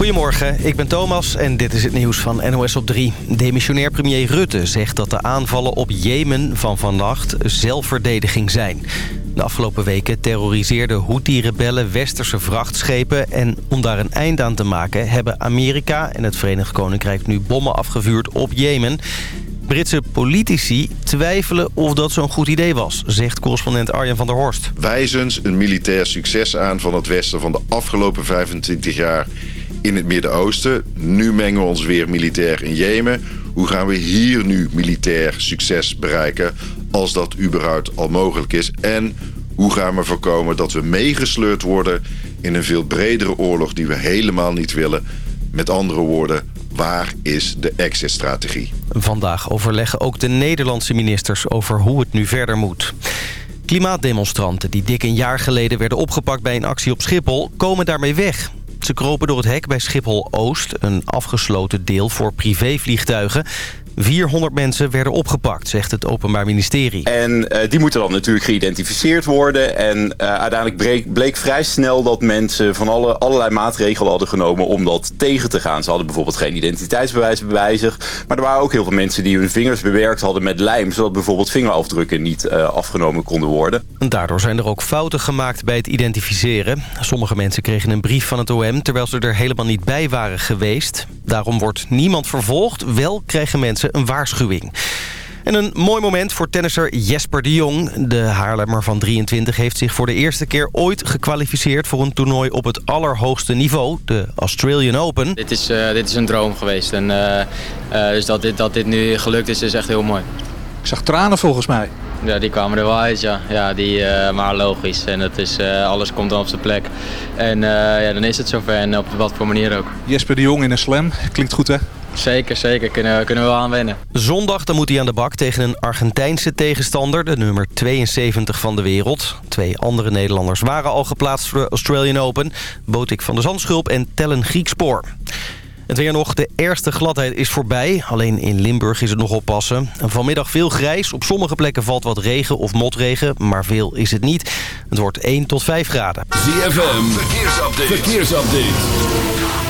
Goedemorgen, ik ben Thomas en dit is het nieuws van NOS op 3. Demissionair premier Rutte zegt dat de aanvallen op Jemen van vannacht zelfverdediging zijn. De afgelopen weken terroriseerden Houthi-rebellen westerse vrachtschepen... en om daar een eind aan te maken hebben Amerika en het Verenigd Koninkrijk nu bommen afgevuurd op Jemen... Britse politici twijfelen of dat zo'n goed idee was, zegt correspondent Arjen van der Horst. Wijzens een militair succes aan van het Westen van de afgelopen 25 jaar in het Midden-Oosten. Nu mengen we ons weer militair in Jemen. Hoe gaan we hier nu militair succes bereiken als dat überhaupt al mogelijk is? En hoe gaan we voorkomen dat we meegesleurd worden in een veel bredere oorlog die we helemaal niet willen? Met andere woorden, waar is de exit-strategie? Vandaag overleggen ook de Nederlandse ministers over hoe het nu verder moet. Klimaatdemonstranten die dik een jaar geleden werden opgepakt bij een actie op Schiphol... komen daarmee weg. Ze kropen door het hek bij Schiphol-Oost, een afgesloten deel voor privévliegtuigen. 400 mensen werden opgepakt, zegt het Openbaar Ministerie. En uh, die moeten dan natuurlijk geïdentificeerd worden. En uh, uiteindelijk bleek, bleek, vrij snel dat mensen van alle, allerlei maatregelen hadden genomen om dat tegen te gaan. Ze hadden bijvoorbeeld geen identiteitsbewijs bij zich. Maar er waren ook heel veel mensen die hun vingers bewerkt hadden met lijm. Zodat bijvoorbeeld vingerafdrukken niet uh, afgenomen konden worden. En daardoor zijn er ook fouten gemaakt bij het identificeren. Sommige mensen kregen een brief van het OM terwijl ze er helemaal niet bij waren geweest. Daarom wordt niemand vervolgd. Wel krijgen mensen een waarschuwing. En een mooi moment voor tennisser Jesper de Jong. De Haarlemmer van 23 heeft zich voor de eerste keer ooit gekwalificeerd... voor een toernooi op het allerhoogste niveau, de Australian Open. Dit is, uh, dit is een droom geweest. En, uh, uh, dus dat dit, dat dit nu gelukt is, is echt heel mooi. Ik zag tranen volgens mij. Ja, die kwamen er wel uit, ja. ja die, maar logisch. En het is, alles komt dan op zijn plek. En ja, dan is het zover. En op wat voor manier ook. Jesper de Jong in een slam. Klinkt goed, hè? Zeker, zeker. Kunnen, kunnen we wel aan wennen. Zondag dan moet hij aan de bak tegen een Argentijnse tegenstander. De nummer 72 van de wereld. Twee andere Nederlanders waren al geplaatst voor de Australian Open. Botik van de Zandschulp en Tellen Griekspoor. Het weer nog, de ergste gladheid is voorbij. Alleen in Limburg is het nog oppassen. Vanmiddag veel grijs. Op sommige plekken valt wat regen of motregen. Maar veel is het niet. Het wordt 1 tot 5 graden. ZFM, verkeersupdate. verkeersupdate.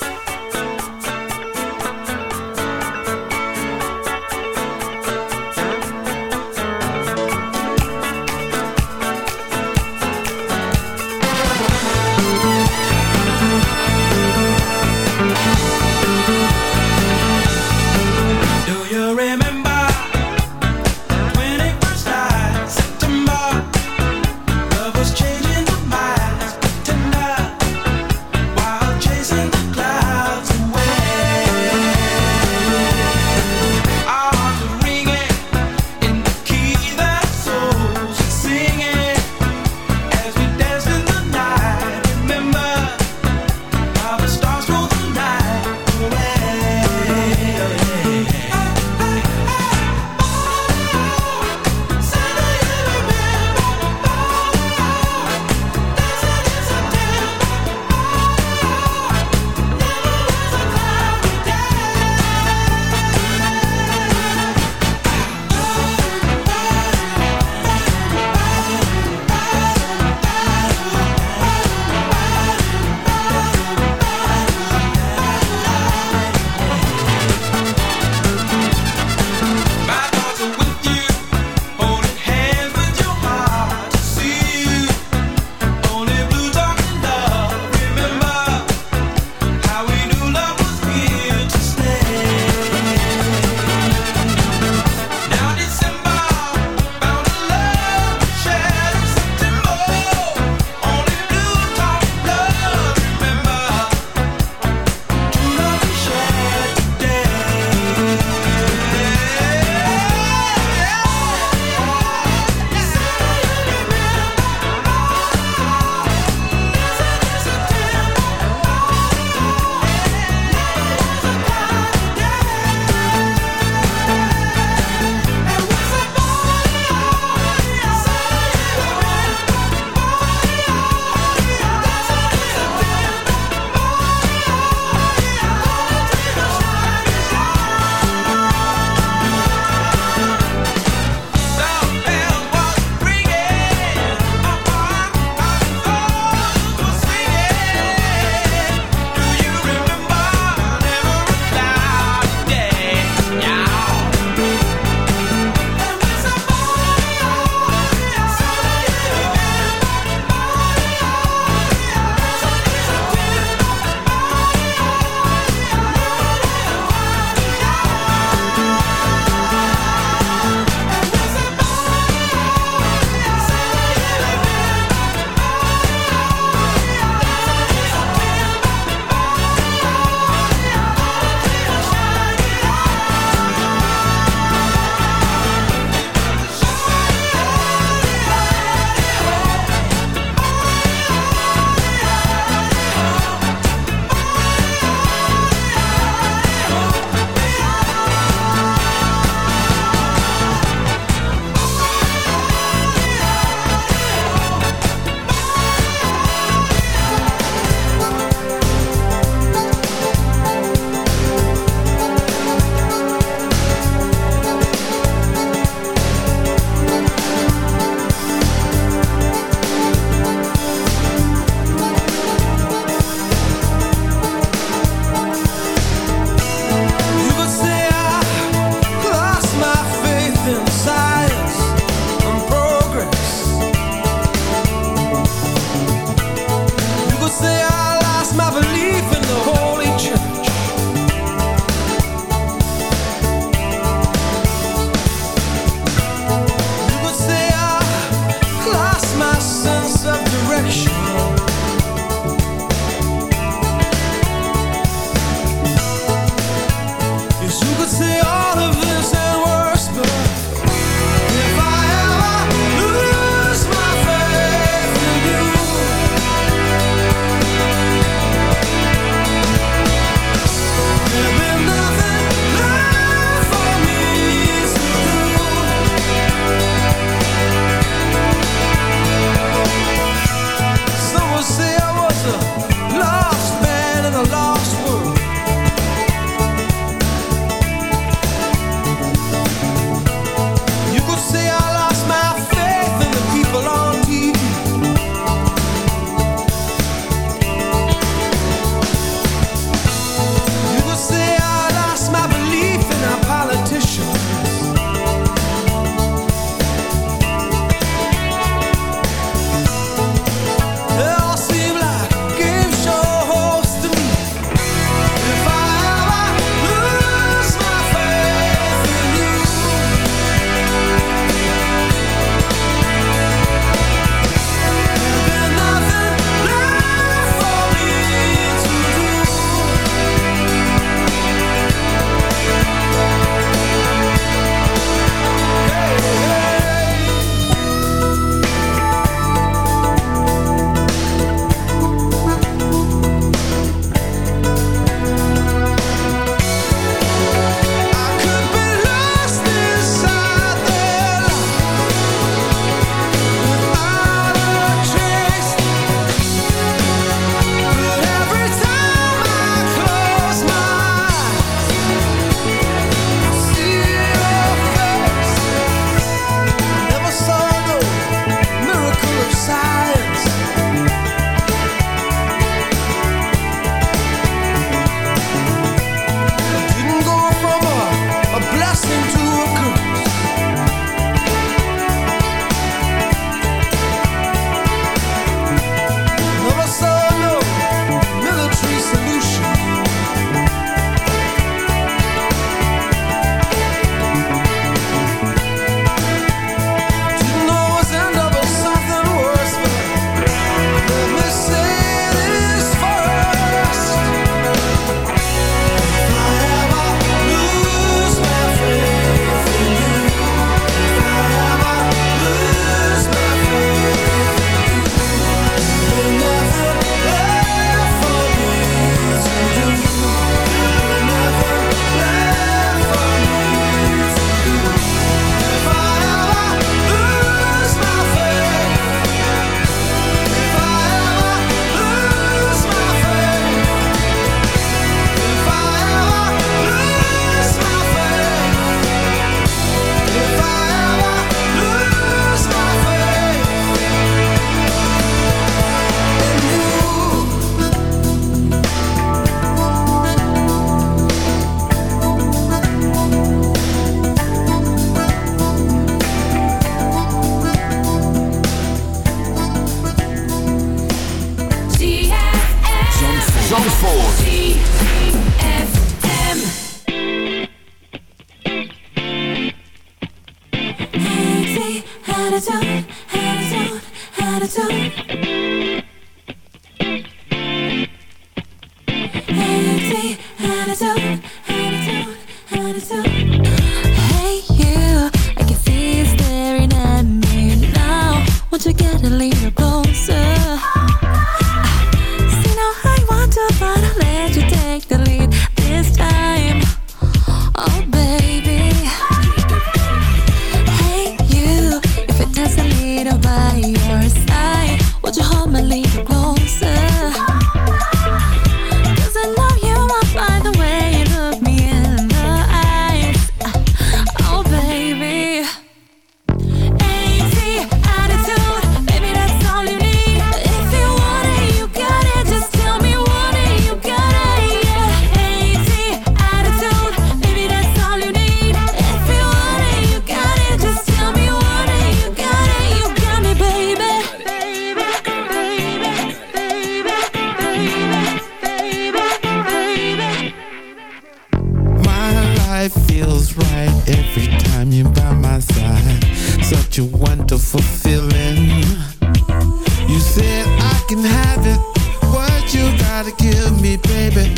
to give me, baby.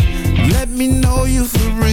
Let me know you for real.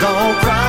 Don't cry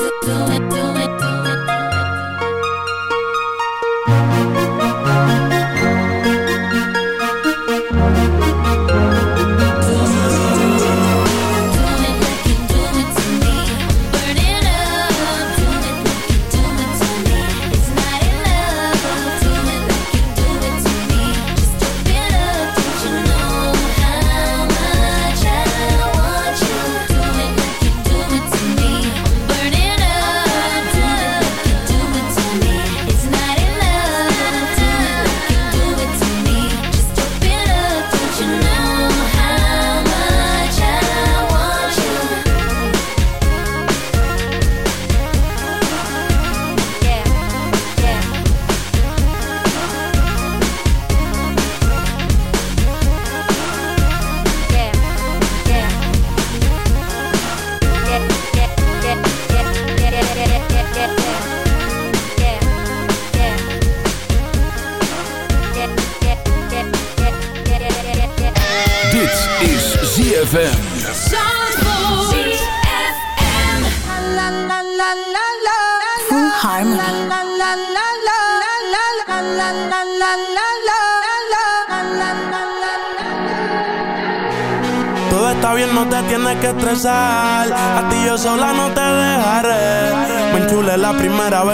do.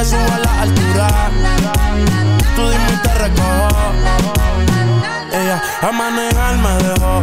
te subo a la altura. Tú dime y te recojo. Ella a manejar me dejó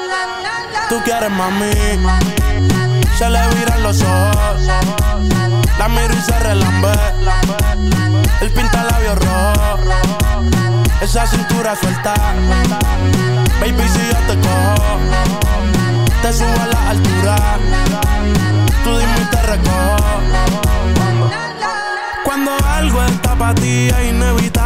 tú quieres, mami. Se le viran los ojos. La miro y se relambe. El pinta labios rojo. Esa cintura suelta. Baby, si yo te cojo, te subo a la altura. Tú dime y te recojo. Cuando algo está para ti es inevitable,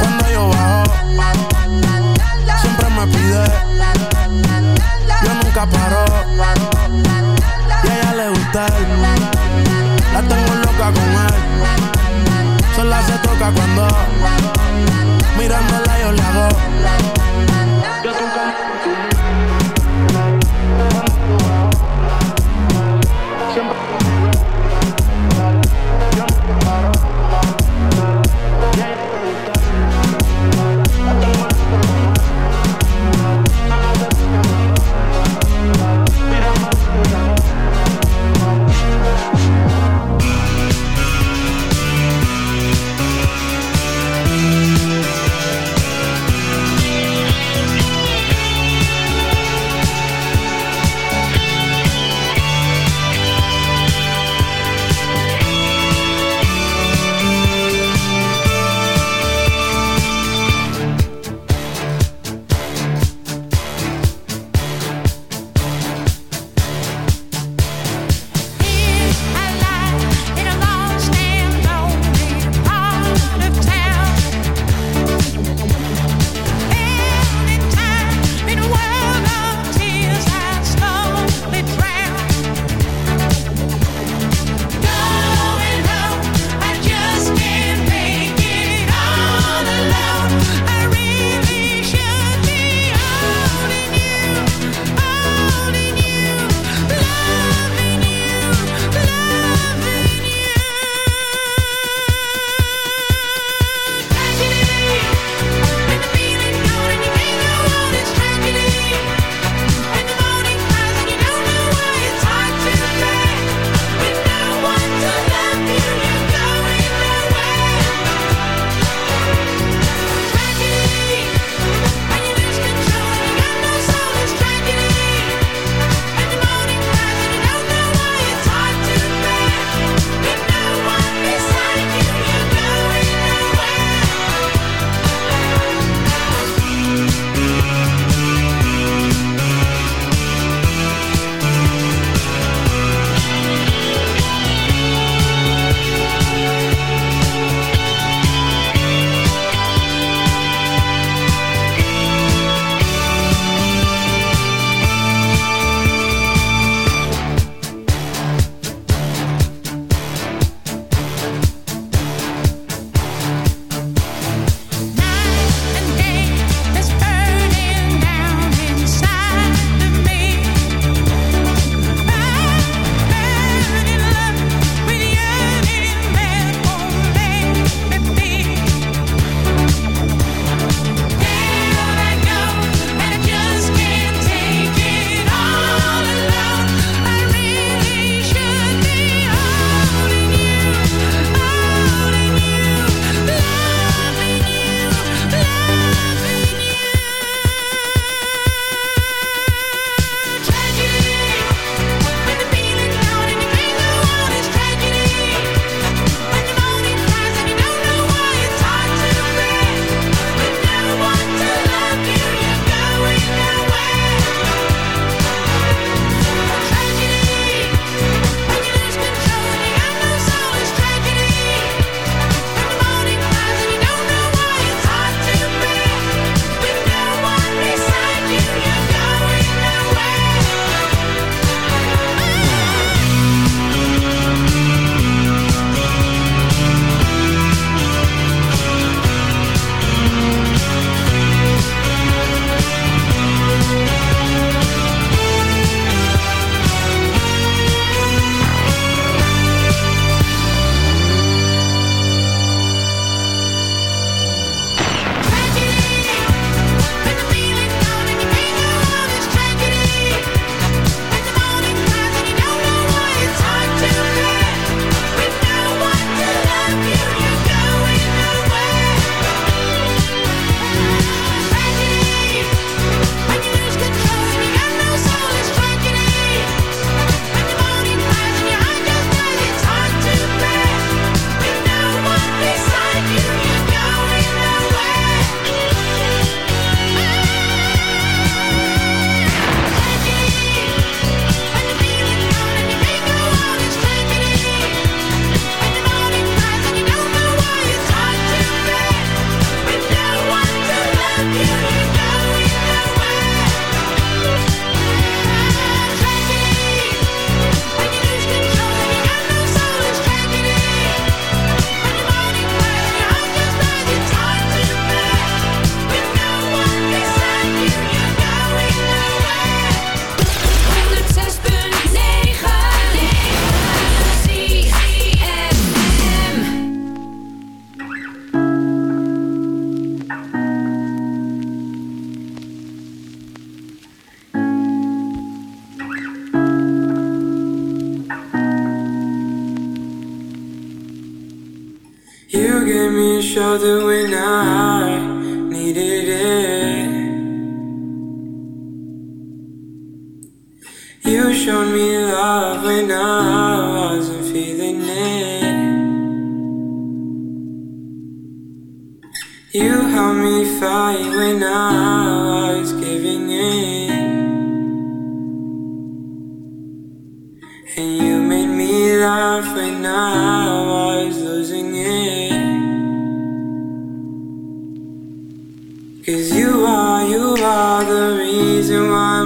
Cuando yo bajo, siempre me pide. Yo nunca paro. A ella le gusta. La tengo loca con él. Sola se toca cuando mirándola yo le hago. You showed me love when I wasn't feeling it. You helped me fight when I was giving in. And you made me laugh when I was losing it. Cause you are, you are the reason why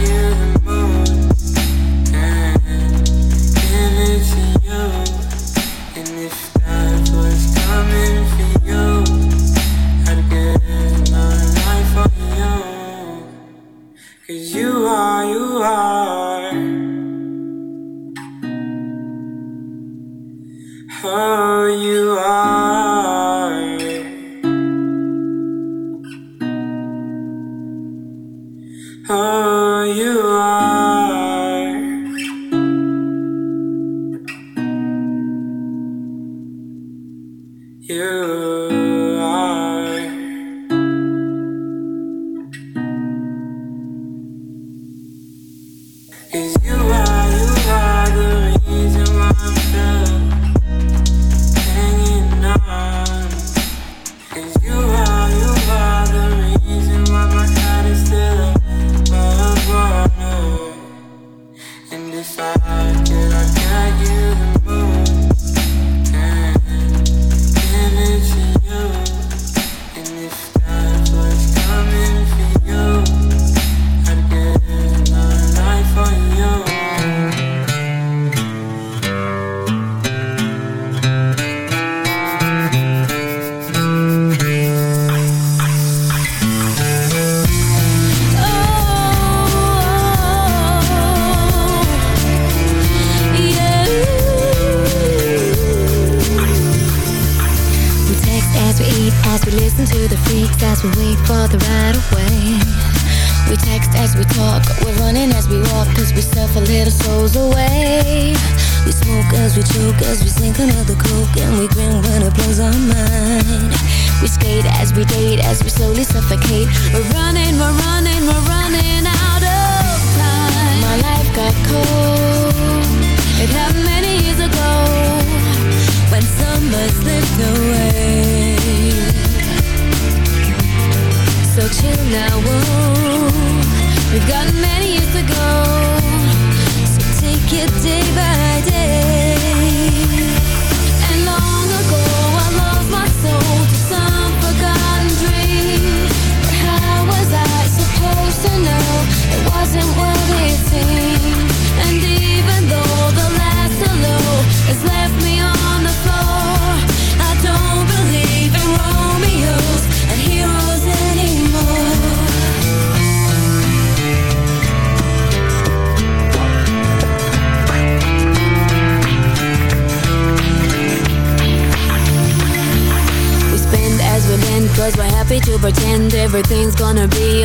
you. you.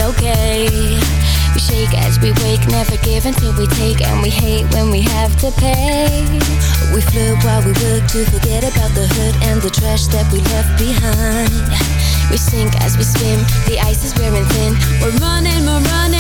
okay. We shake as we wake, never give until we take. And we hate when we have to pay. We flirt while we work to forget about the hurt And the trash that we left behind. We sink as we swim, the ice is wearing thin. We're running, we're running.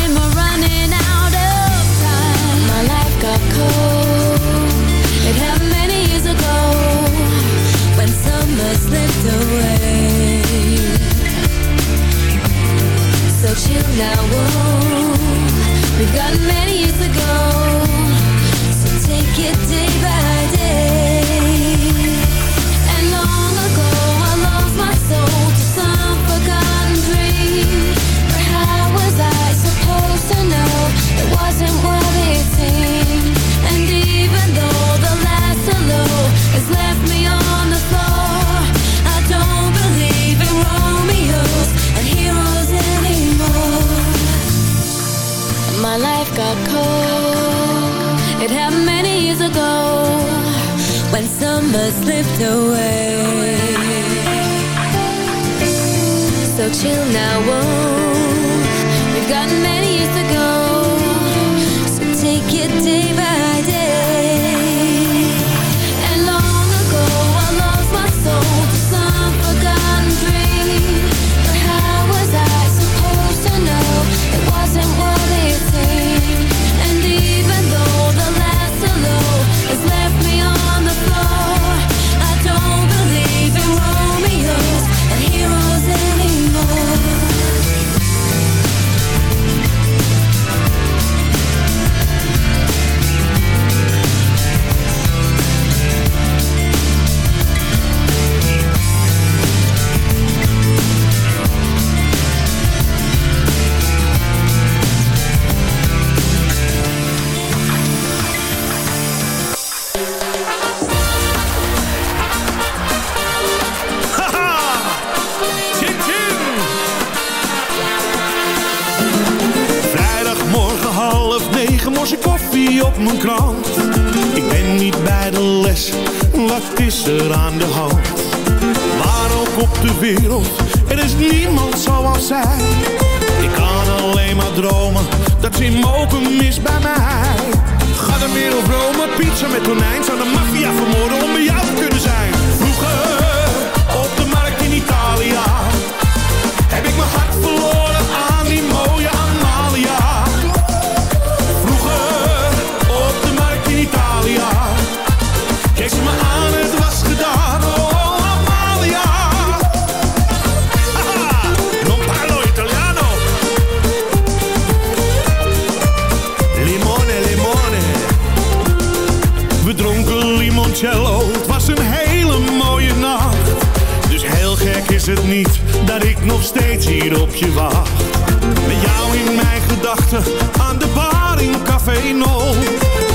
In Café No.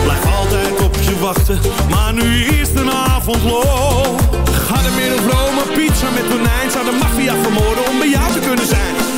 Blijf altijd op je wachten, maar nu is de avond lo. Ga de een pizza met tonijn. Zou de maffia vermoorden om bij jou te kunnen zijn?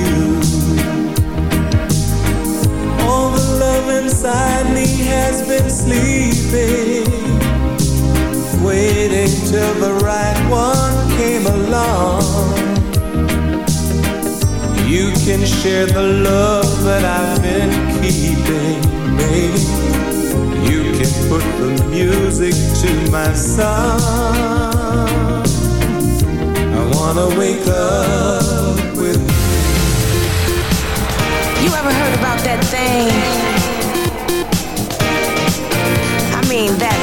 Inside me has been sleeping, waiting till the right one came along. You can share the love that I've been keeping, baby. You can put the music to my song. I wanna wake up with You ever heard about that thing? That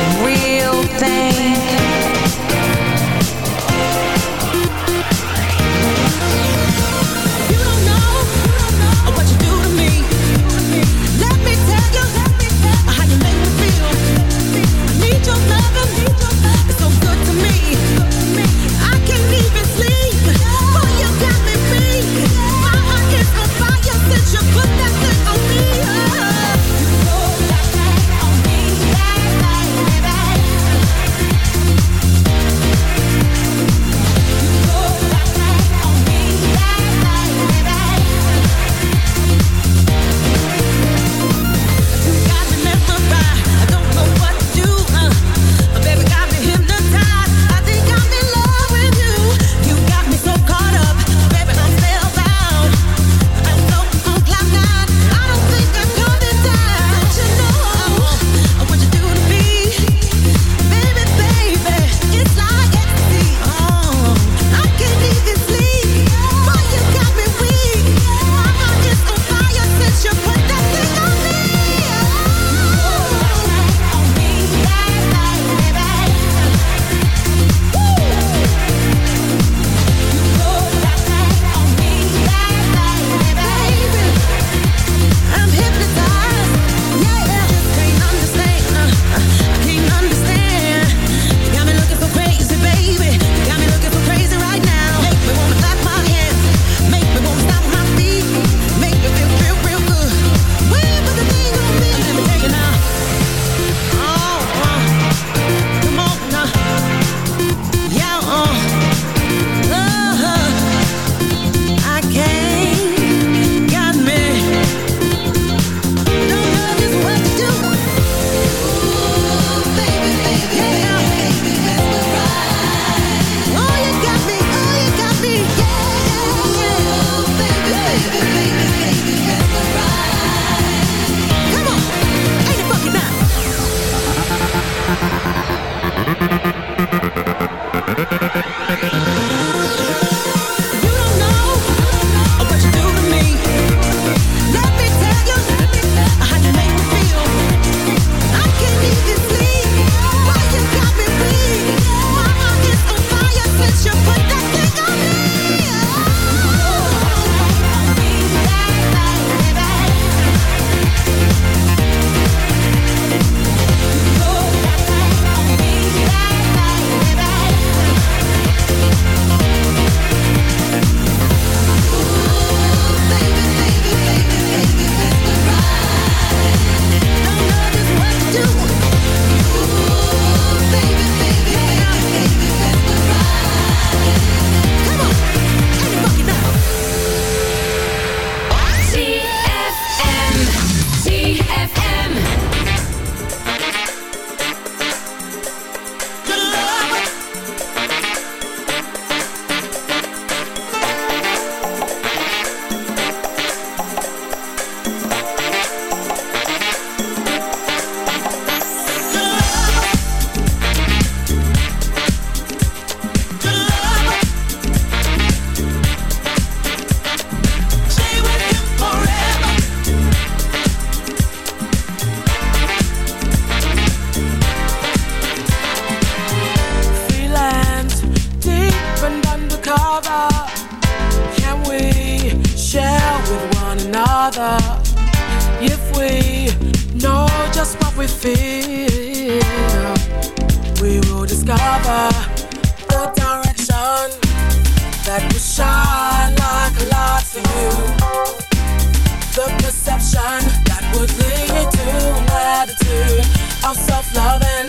one that would lead me to an attitude of self-loving.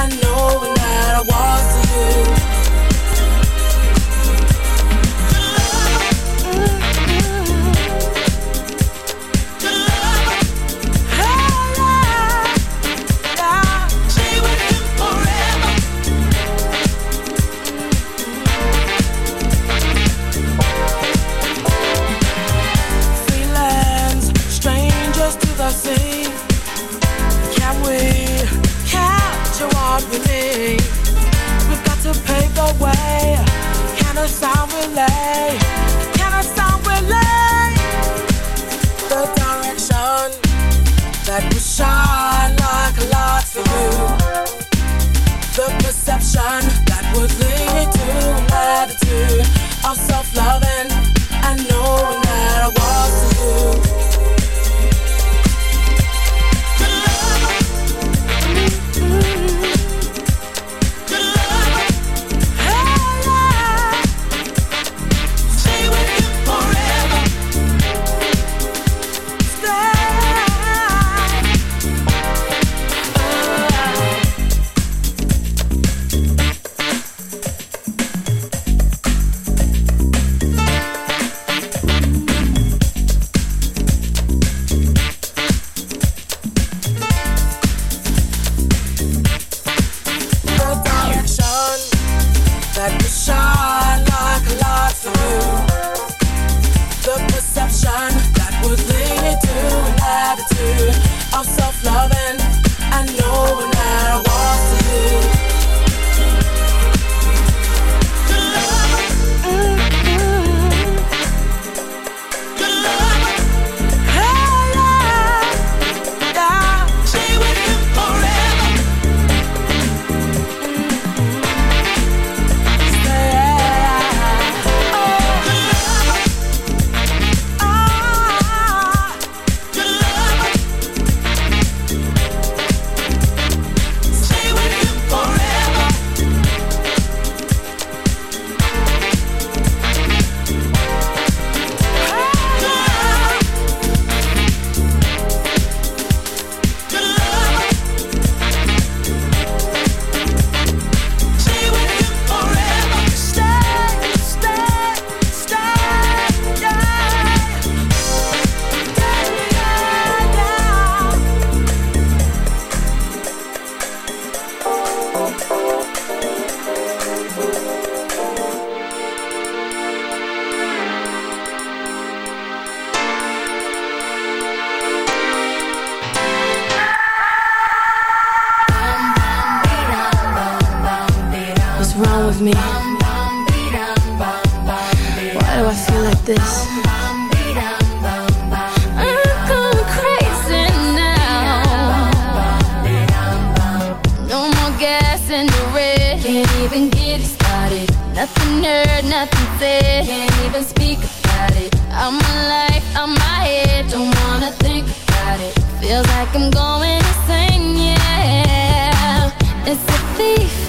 and knowing that I was to you. of self love. self-loving.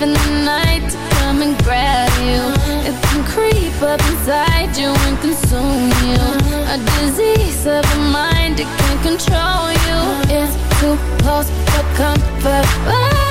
in the night to come and grab you. It can creep up inside you and consume you. A disease of the mind, it can control you. It's too close for comfort.